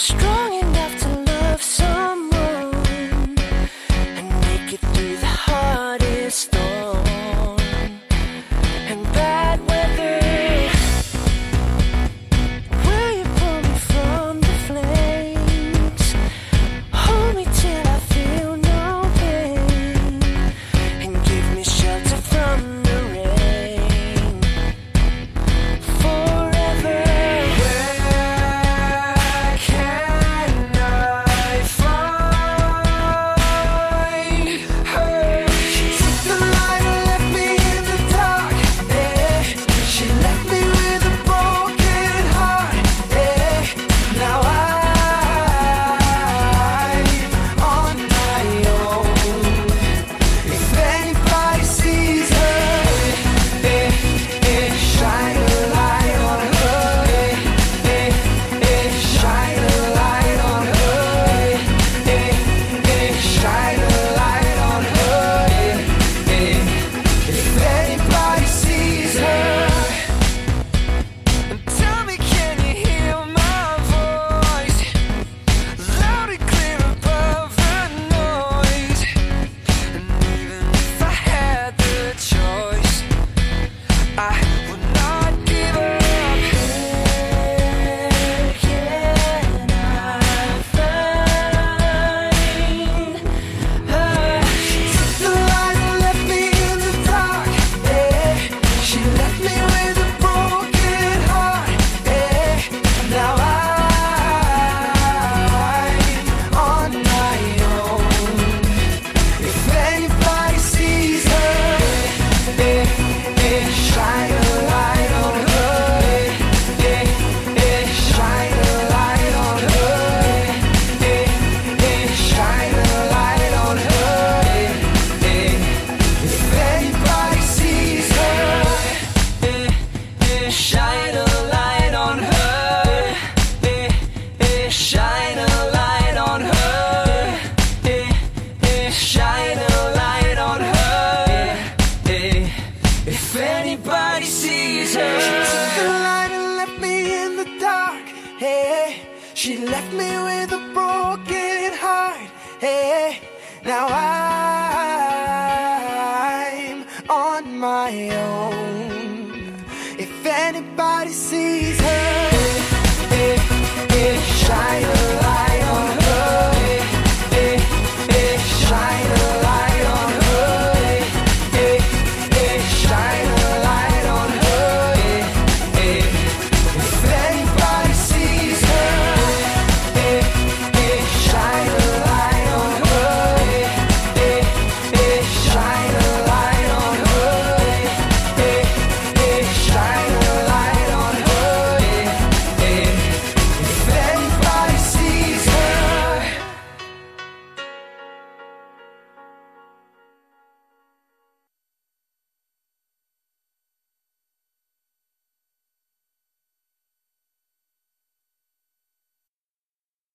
strong. I Hey, she left me with a broken heart. Hey, now I'm on my own.